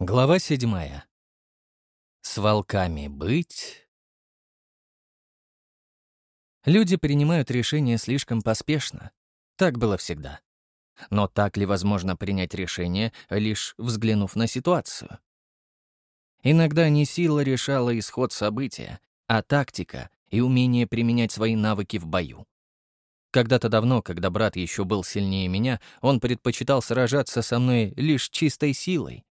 Глава седьмая. С волками быть... Люди принимают решения слишком поспешно. Так было всегда. Но так ли возможно принять решение, лишь взглянув на ситуацию? Иногда не сила решала исход события, а тактика и умение применять свои навыки в бою. Когда-то давно, когда брат еще был сильнее меня, он предпочитал сражаться со мной лишь чистой силой,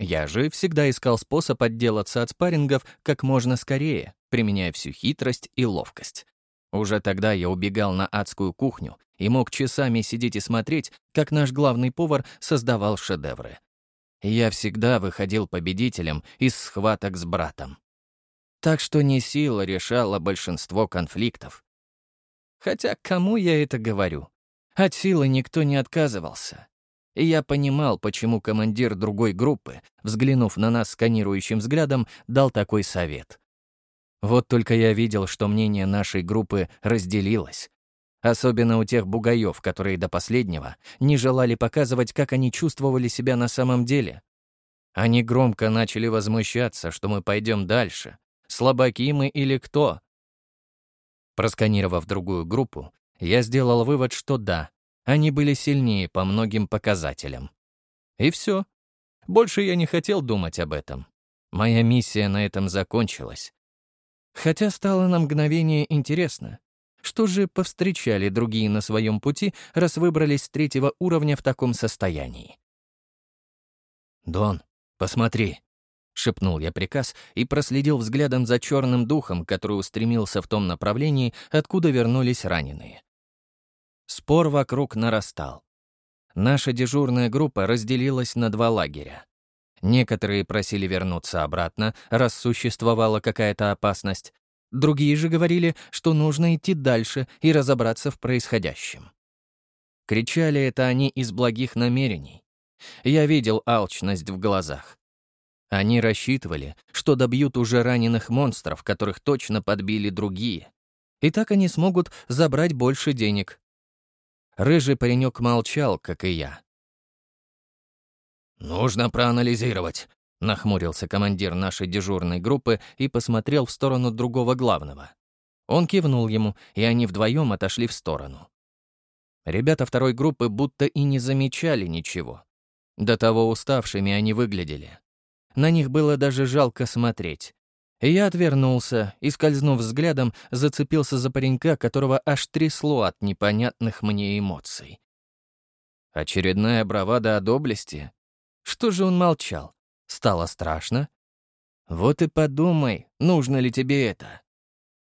я же всегда искал способ отделаться от спаррингов как можно скорее, применяя всю хитрость и ловкость. Уже тогда я убегал на адскую кухню и мог часами сидеть и смотреть, как наш главный повар создавал шедевры. Я всегда выходил победителем из схваток с братом. Так что не сила решала большинство конфликтов. Хотя кому я это говорю? От силы никто не отказывался. И я понимал, почему командир другой группы, взглянув на нас сканирующим взглядом, дал такой совет. Вот только я видел, что мнение нашей группы разделилось. Особенно у тех бугаев, которые до последнего не желали показывать, как они чувствовали себя на самом деле. Они громко начали возмущаться, что мы пойдем дальше. Слабаки мы или кто? Просканировав другую группу, я сделал вывод, что да, они были сильнее по многим показателям. И все. Больше я не хотел думать об этом. Моя миссия на этом закончилась. Хотя стало на мгновение интересно. Что же повстречали другие на своем пути, раз выбрались с третьего уровня в таком состоянии? «Дон, посмотри», — шепнул я приказ и проследил взглядом за черным духом, который устремился в том направлении, откуда вернулись раненые. Спор вокруг нарастал. Наша дежурная группа разделилась на два лагеря. Некоторые просили вернуться обратно, раз существовала какая-то опасность. Другие же говорили, что нужно идти дальше и разобраться в происходящем. Кричали это они из благих намерений. Я видел алчность в глазах. Они рассчитывали, что добьют уже раненых монстров, которых точно подбили другие. И так они смогут забрать больше денег, Рыжий паренек молчал, как и я. «Нужно проанализировать», — нахмурился командир нашей дежурной группы и посмотрел в сторону другого главного. Он кивнул ему, и они вдвоем отошли в сторону. Ребята второй группы будто и не замечали ничего. До того уставшими они выглядели. На них было даже жалко смотреть. Я отвернулся и, скользнув взглядом, зацепился за паренька, которого аж трясло от непонятных мне эмоций. Очередная бравада о доблести? Что же он молчал? Стало страшно? Вот и подумай, нужно ли тебе это.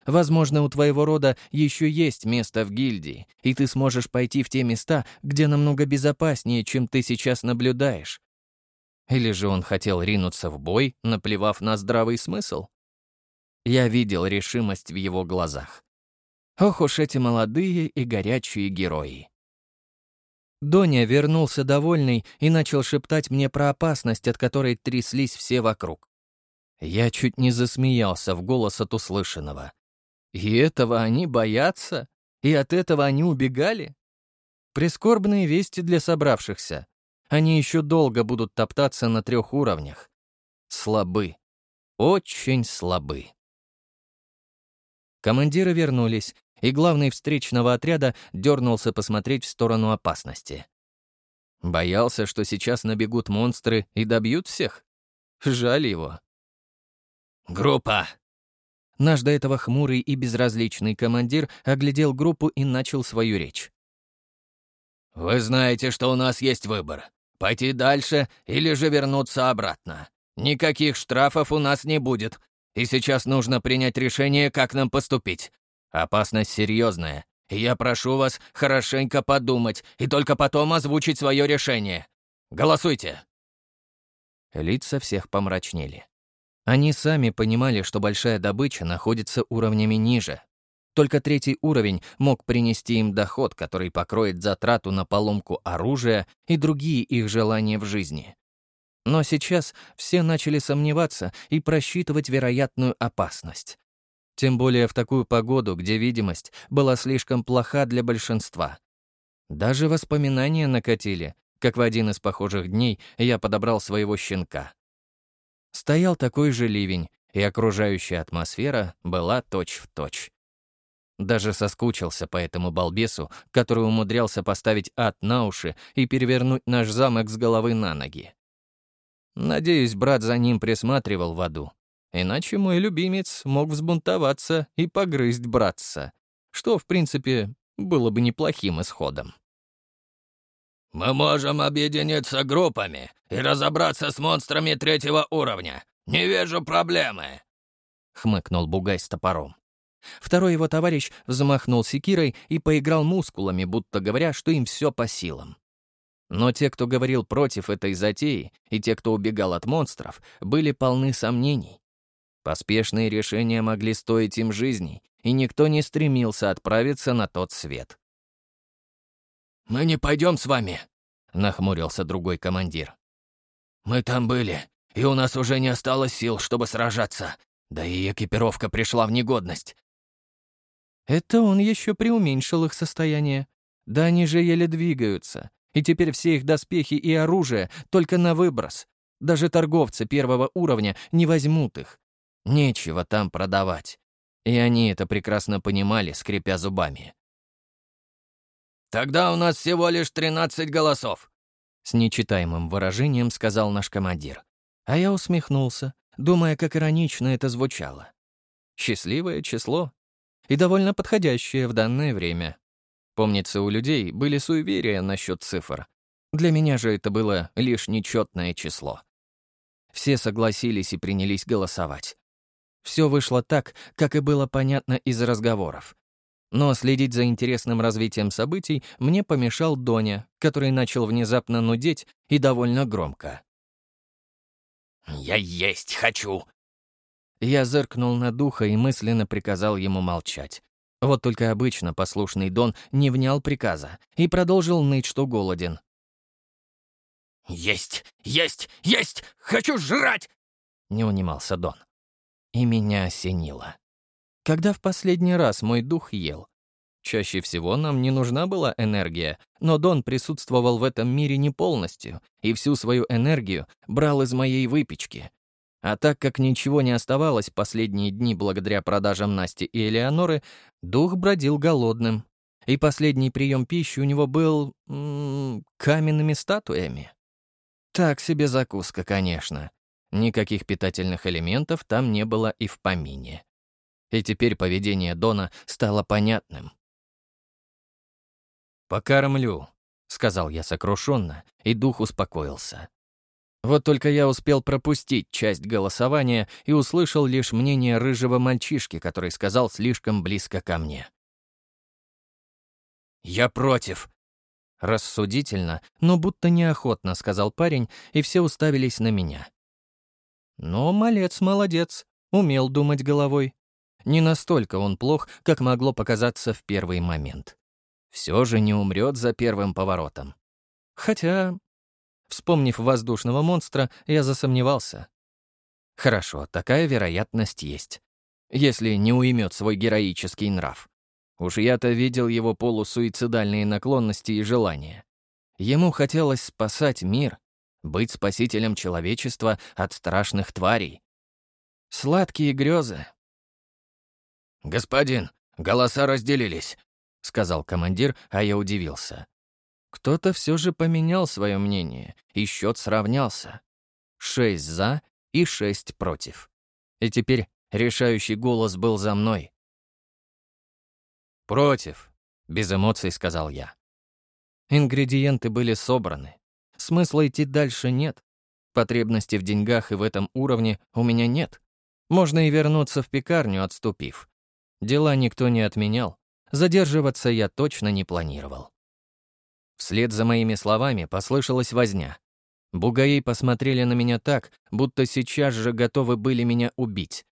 Возможно, у твоего рода еще есть место в гильдии, и ты сможешь пойти в те места, где намного безопаснее, чем ты сейчас наблюдаешь. Или же он хотел ринуться в бой, наплевав на здравый смысл? Я видел решимость в его глазах. Ох уж эти молодые и горячие герои. Доня вернулся довольный и начал шептать мне про опасность, от которой тряслись все вокруг. Я чуть не засмеялся в голос от услышанного. И этого они боятся? И от этого они убегали? Прискорбные вести для собравшихся. Они еще долго будут топтаться на трех уровнях. Слабы. Очень слабы. Командиры вернулись, и главный встречного отряда дернулся посмотреть в сторону опасности. Боялся, что сейчас набегут монстры и добьют всех? Жаль его. «Группа!» Наш до этого хмурый и безразличный командир оглядел группу и начал свою речь. «Вы знаете, что у нас есть выбор. Пойти дальше или же вернуться обратно. Никаких штрафов у нас не будет, и сейчас нужно принять решение, как нам поступить. Опасность серьезная, я прошу вас хорошенько подумать и только потом озвучить свое решение. Голосуйте!» Лица всех помрачнели. Они сами понимали, что большая добыча находится уровнями ниже. Только третий уровень мог принести им доход, который покроет затрату на поломку оружия и другие их желания в жизни. Но сейчас все начали сомневаться и просчитывать вероятную опасность. Тем более в такую погоду, где видимость была слишком плоха для большинства. Даже воспоминания накатили, как в один из похожих дней я подобрал своего щенка. Стоял такой же ливень, и окружающая атмосфера была точь-в-точь. Точь. Даже соскучился по этому балбесу, который умудрялся поставить ад на уши и перевернуть наш замок с головы на ноги. Надеюсь, брат за ним присматривал в аду. Иначе мой любимец мог взбунтоваться и погрызть братца, что, в принципе, было бы неплохим исходом. «Мы можем объединиться группами и разобраться с монстрами третьего уровня. Не вижу проблемы», — хмыкнул Бугай с топором. Второй его товарищ взмахнул секирой и поиграл мускулами, будто говоря, что им все по силам. Но те, кто говорил против этой затеи, и те, кто убегал от монстров, были полны сомнений. Поспешные решения могли стоить им жизни, и никто не стремился отправиться на тот свет. «Мы не пойдем с вами», — нахмурился другой командир. «Мы там были, и у нас уже не осталось сил, чтобы сражаться, да и экипировка пришла в негодность». Это он еще преуменьшил их состояние. Да они же еле двигаются, и теперь все их доспехи и оружие только на выброс. Даже торговцы первого уровня не возьмут их. Нечего там продавать. И они это прекрасно понимали, скрипя зубами. «Тогда у нас всего лишь 13 голосов», — с нечитаемым выражением сказал наш командир. А я усмехнулся, думая, как иронично это звучало. Счастливое число. И довольно подходящее в данное время. Помнится, у людей были суеверия насчет цифр. Для меня же это было лишь нечетное число. Все согласились и принялись голосовать. Все вышло так, как и было понятно из разговоров. Но следить за интересным развитием событий мне помешал Доня, который начал внезапно нудеть и довольно громко. «Я есть хочу!» Я зыркнул на духа и мысленно приказал ему молчать. Вот только обычно послушный Дон не внял приказа и продолжил ныть, что голоден. «Есть! Есть! Есть! Хочу жрать!» — не унимался Дон. И меня осенило. Когда в последний раз мой дух ел? Чаще всего нам не нужна была энергия, но Дон присутствовал в этом мире не полностью и всю свою энергию брал из моей выпечки. А так как ничего не оставалось последние дни благодаря продажам Насти и Элеоноры, дух бродил голодным. И последний прием пищи у него был... М -м, каменными статуями. Так себе закуска, конечно. Никаких питательных элементов там не было и в помине. И теперь поведение Дона стало понятным. «Покормлю», — сказал я сокрушенно, и дух успокоился. Вот только я успел пропустить часть голосования и услышал лишь мнение рыжего мальчишки, который сказал слишком близко ко мне. «Я против», Рассудительно, но будто неохотно, сказал парень, и все уставились на меня. Но малец молодец, умел думать головой. Не настолько он плох, как могло показаться в первый момент. Все же не умрет за первым поворотом. Хотя, вспомнив воздушного монстра, я засомневался. Хорошо, такая вероятность есть. Если не уймет свой героический нрав. Уж я-то видел его полусуицидальные наклонности и желания. Ему хотелось спасать мир, быть спасителем человечества от страшных тварей. Сладкие грезы. «Господин, голоса разделились», — сказал командир, а я удивился. Кто-то все же поменял свое мнение, и счет сравнялся. Шесть за и шесть против. И теперь решающий голос был за мной. «Против», — без эмоций сказал я. Ингредиенты были собраны. Смысла идти дальше нет. Потребности в деньгах и в этом уровне у меня нет. Можно и вернуться в пекарню, отступив. Дела никто не отменял. Задерживаться я точно не планировал. Вслед за моими словами послышалась возня. Бугаи посмотрели на меня так, будто сейчас же готовы были меня убить.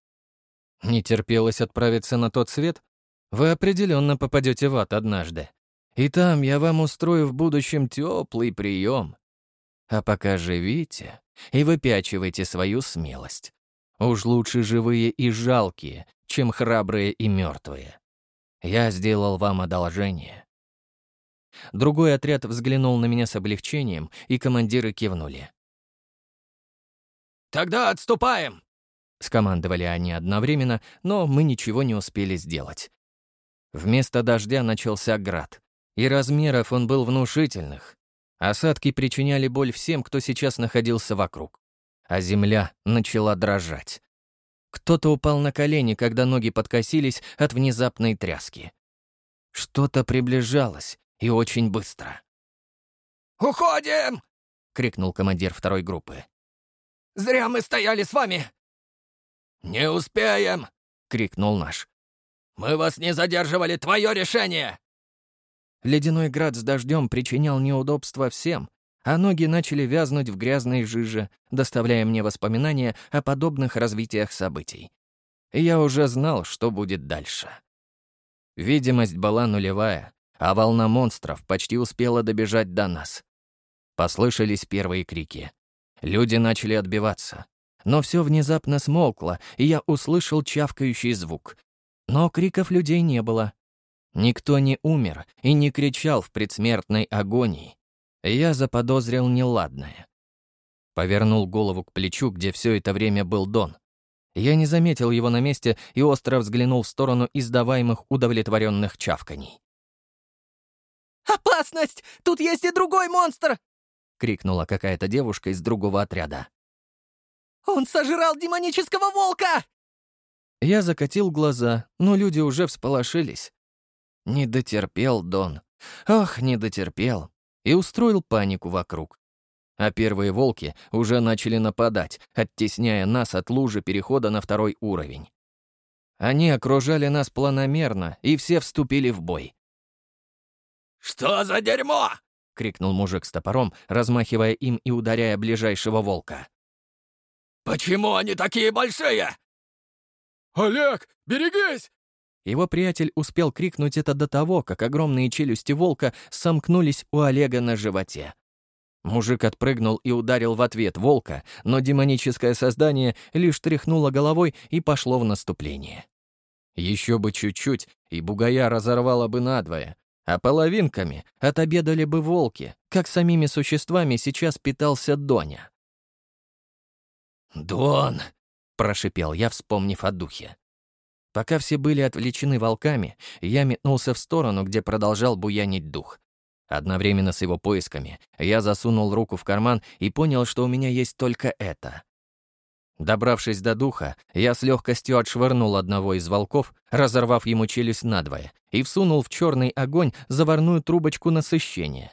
Не терпелось отправиться на тот свет? Вы определенно попадете в ад однажды. И там я вам устрою в будущем теплый прием. А пока живите и выпячивайте свою смелость. Уж лучше живые и жалкие, чем храбрые и мертвые. Я сделал вам одолжение. Другой отряд взглянул на меня с облегчением, и командиры кивнули. Тогда отступаем!» Скомандовали они одновременно, но мы ничего не успели сделать. Вместо дождя начался град, и размеров он был внушительных. Осадки причиняли боль всем, кто сейчас находился вокруг. А земля начала дрожать. Кто-то упал на колени, когда ноги подкосились от внезапной тряски. Что-то приближалось, и очень быстро. «Уходим!» — крикнул командир второй группы. «Зря мы стояли с вами!» «Не успеем!» — крикнул наш. «Мы вас не задерживали, твое решение!» Ледяной град с дождем причинял неудобства всем, а ноги начали вязнуть в грязной жиже, доставляя мне воспоминания о подобных развитиях событий. я уже знал, что будет дальше. Видимость была нулевая, а волна монстров почти успела добежать до нас. Послышались первые крики. Люди начали отбиваться. Но все внезапно смолкло, и я услышал чавкающий звук. Но криков людей не было. Никто не умер и не кричал в предсмертной агонии. Я заподозрил неладное. Повернул голову к плечу, где все это время был Дон. Я не заметил его на месте и остро взглянул в сторону издаваемых удовлетворенных чавканий. «Опасность! Тут есть и другой монстр!» — крикнула какая-то девушка из другого отряда. «Он сожрал демонического волка!» Я закатил глаза, но люди уже всполошились. Не дотерпел Дон. Ох, не дотерпел. И устроил панику вокруг. А первые волки уже начали нападать, оттесняя нас от лужи перехода на второй уровень. Они окружали нас планомерно, и все вступили в бой. «Что за дерьмо?» — крикнул мужик с топором, размахивая им и ударяя ближайшего волка. «Почему они такие большие?» «Олег, берегись!» Его приятель успел крикнуть это до того, как огромные челюсти волка сомкнулись у Олега на животе. Мужик отпрыгнул и ударил в ответ волка, но демоническое создание лишь тряхнуло головой и пошло в наступление. Еще бы чуть-чуть, и бугая разорвало бы надвое, а половинками отобедали бы волки, как самими существами сейчас питался Доня. «Дон!» — прошипел я, вспомнив о духе. Пока все были отвлечены волками, я метнулся в сторону, где продолжал буянить дух. Одновременно с его поисками я засунул руку в карман и понял, что у меня есть только это. Добравшись до духа, я с легкостью отшвырнул одного из волков, разорвав ему челюсть надвое, и всунул в черный огонь заварную трубочку насыщения.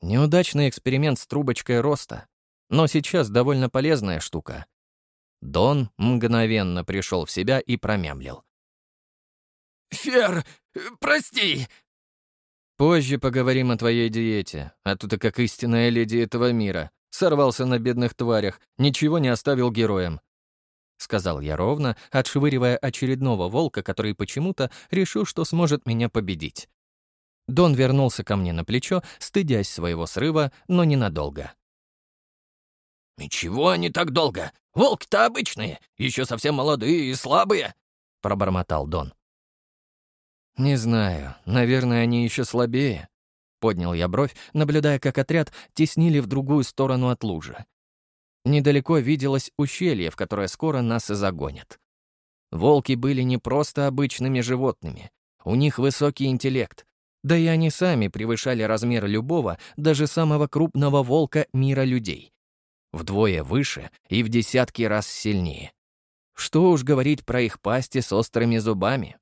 Неудачный эксперимент с трубочкой роста, но сейчас довольно полезная штука. Дон мгновенно пришел в себя и промямлил. «Фер, прости!» «Позже поговорим о твоей диете, а то ты как истинная леди этого мира. Сорвался на бедных тварях, ничего не оставил героям», — сказал я ровно, отшвыривая очередного волка, который почему-то решил, что сможет меня победить. Дон вернулся ко мне на плечо, стыдясь своего срыва, но ненадолго. «Ничего не так долго. Волки-то обычные, еще совсем молодые и слабые», — пробормотал Дон. «Не знаю. Наверное, они еще слабее». Поднял я бровь, наблюдая, как отряд теснили в другую сторону от лужи. Недалеко виделось ущелье, в которое скоро нас и загонят. Волки были не просто обычными животными. У них высокий интеллект. Да и они сами превышали размер любого, даже самого крупного волка мира людей. Вдвое выше и в десятки раз сильнее. Что уж говорить про их пасти с острыми зубами.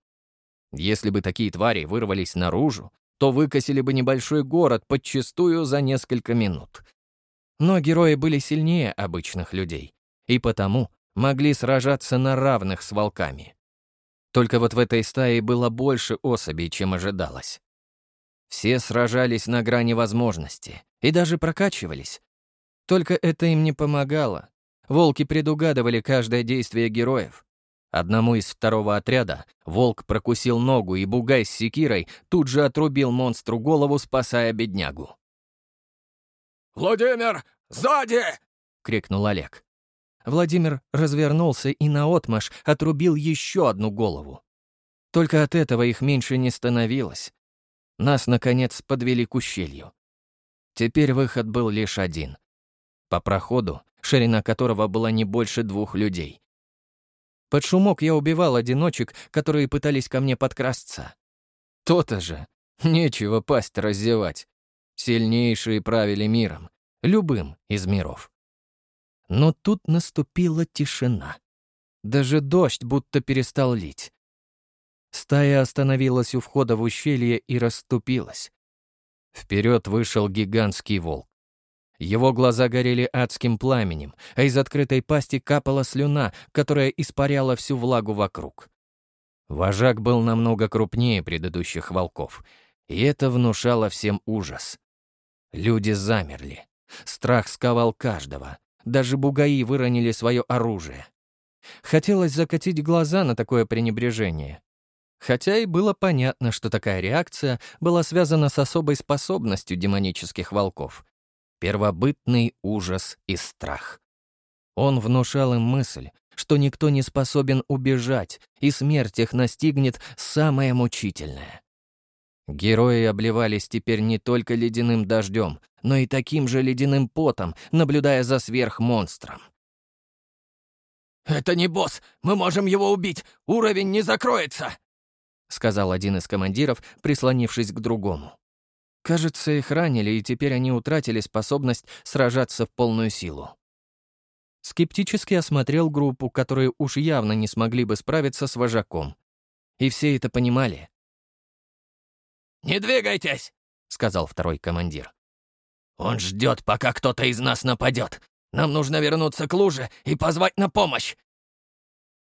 Если бы такие твари вырвались наружу, то выкосили бы небольшой город подчистую за несколько минут. Но герои были сильнее обычных людей, и потому могли сражаться на равных с волками. Только вот в этой стае было больше особей, чем ожидалось. Все сражались на грани возможности и даже прокачивались. Только это им не помогало. Волки предугадывали каждое действие героев, Одному из второго отряда волк прокусил ногу, и бугай с секирой тут же отрубил монстру голову, спасая беднягу. «Владимир, сзади!» — крикнул Олег. Владимир развернулся и наотмашь отрубил еще одну голову. Только от этого их меньше не становилось. Нас, наконец, подвели к ущелью. Теперь выход был лишь один. По проходу ширина которого была не больше двух людей. Под шумок я убивал одиночек, которые пытались ко мне подкрасться. То-то же. Нечего пасть раздевать. Сильнейшие правили миром, любым из миров. Но тут наступила тишина. Даже дождь будто перестал лить. Стая остановилась у входа в ущелье и расступилась. Вперед вышел гигантский волк. Его глаза горели адским пламенем, а из открытой пасти капала слюна, которая испаряла всю влагу вокруг. Вожак был намного крупнее предыдущих волков, и это внушало всем ужас. Люди замерли. Страх сковал каждого. Даже бугаи выронили свое оружие. Хотелось закатить глаза на такое пренебрежение. Хотя и было понятно, что такая реакция была связана с особой способностью демонических волков — первобытный ужас и страх. Он внушал им мысль, что никто не способен убежать, и смерть их настигнет самая мучительная. Герои обливались теперь не только ледяным дождем, но и таким же ледяным потом, наблюдая за сверхмонстром. «Это не босс! Мы можем его убить! Уровень не закроется!» — сказал один из командиров, прислонившись к другому. Кажется, их ранили, и теперь они утратили способность сражаться в полную силу. Скептически осмотрел группу, которые уж явно не смогли бы справиться с вожаком. И все это понимали. «Не двигайтесь!» — сказал второй командир. «Он ждет, пока кто-то из нас нападет. Нам нужно вернуться к луже и позвать на помощь!»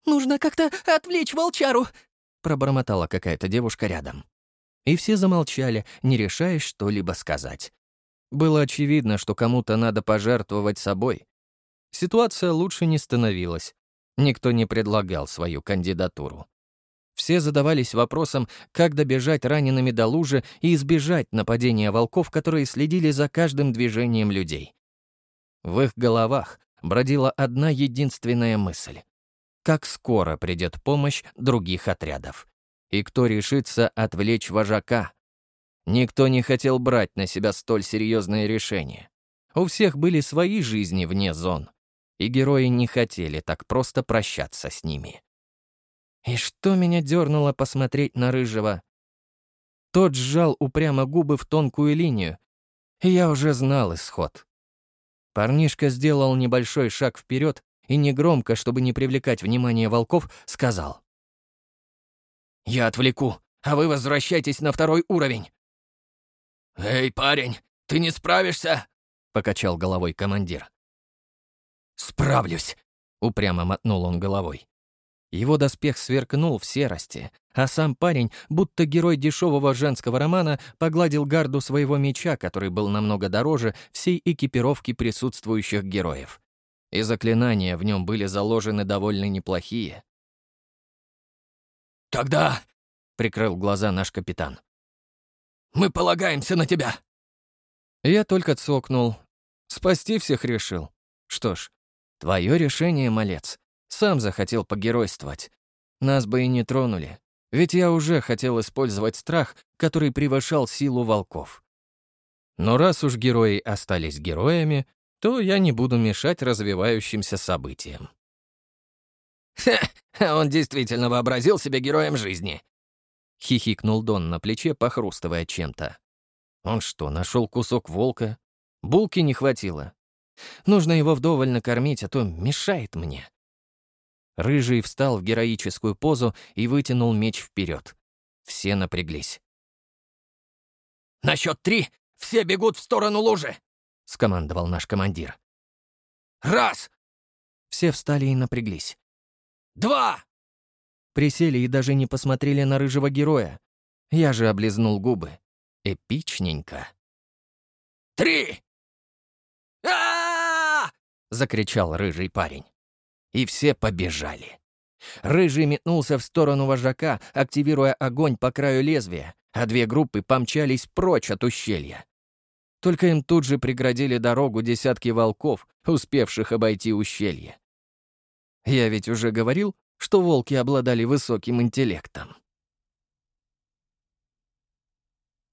«Нужно как-то отвлечь волчару!» — пробормотала какая-то девушка рядом. И все замолчали, не решаясь что-либо сказать. Было очевидно, что кому-то надо пожертвовать собой. Ситуация лучше не становилась. Никто не предлагал свою кандидатуру. Все задавались вопросом, как добежать ранеными до лужи и избежать нападения волков, которые следили за каждым движением людей. В их головах бродила одна единственная мысль. Как скоро придет помощь других отрядов? И кто решится отвлечь вожака? Никто не хотел брать на себя столь серьезное решение. У всех были свои жизни вне зон, и герои не хотели так просто прощаться с ними. И что меня дернуло посмотреть на Рыжего? Тот сжал упрямо губы в тонкую линию, и я уже знал исход. Парнишка сделал небольшой шаг вперед и негромко, чтобы не привлекать внимание волков, сказал. «Я отвлеку, а вы возвращайтесь на второй уровень». «Эй, парень, ты не справишься?» — покачал головой командир. «Справлюсь», — упрямо мотнул он головой. Его доспех сверкнул в серости, а сам парень, будто герой дешевого женского романа, погладил гарду своего меча, который был намного дороже всей экипировки присутствующих героев. И заклинания в нем были заложены довольно неплохие. «Тогда...» — прикрыл глаза наш капитан. «Мы полагаемся на тебя!» Я только цокнул. Спасти всех решил. Что ж, твое решение, малец. Сам захотел погеройствовать. Нас бы и не тронули, ведь я уже хотел использовать страх, который превышал силу волков. Но раз уж герои остались героями, то я не буду мешать развивающимся событиям. «Ха, он действительно вообразил себя героем жизни!» — хихикнул Дон на плече, похрустывая чем-то. Он что, нашел кусок волка? Булки не хватило. Нужно его вдоволь накормить, а то мешает мне. Рыжий встал в героическую позу и вытянул меч вперед. Все напряглись. «На счет три все бегут в сторону лужи!» — скомандовал наш командир. «Раз!» Все встали и напряглись. «Два!» Присели и даже не посмотрели на рыжего героя. Я же облизнул губы. Эпичненько. «Три!» а закричал рыжий парень и все побежали. Рыжий метнулся в сторону вожака, активируя огонь по краю лезвия, а две группы помчались прочь от ущелья. Только им тут же преградили дорогу десятки волков, успевших обойти ущелье. Я ведь уже говорил, что волки обладали высоким интеллектом.